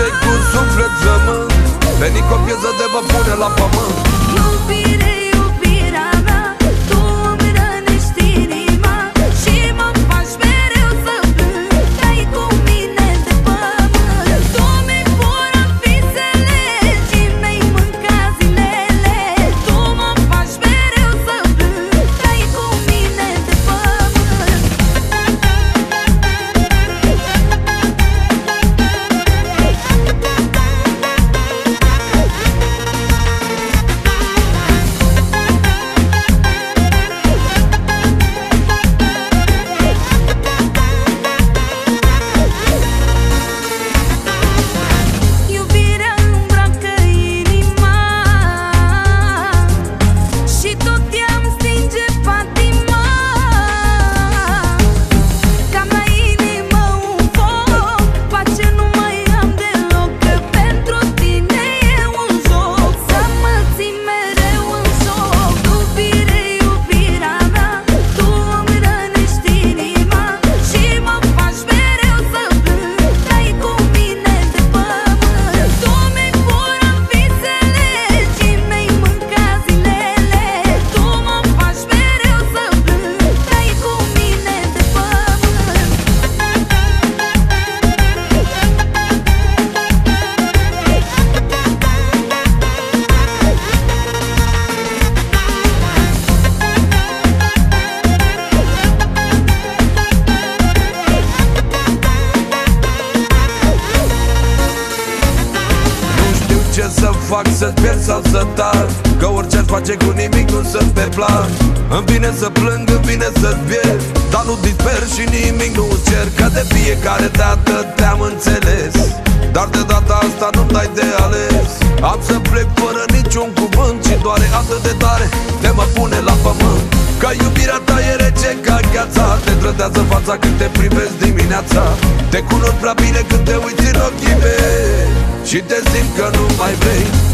cei cu suflet flămând Veni cu o de vă pune la pământ. Ce să fac, să-ți pierd sau să tar Că orice aș face cu nimic nu sunt pe plan. Îmi vine să plâng, îmi vine să-ți pierd Dar nu disper și nimic nu cer. Că de fiecare dată te-am înțeles Dar de data asta nu-mi dai de ales. Am să plec fără niciun cuvânt Și doare atât de tare de mă pune la pământ. Că iubirea ta e rece ca gheața Te trădează fața când te privesc dimineața. Te cunosc prea bine când te uiți în ochii mei Și te simt că nu mai vrei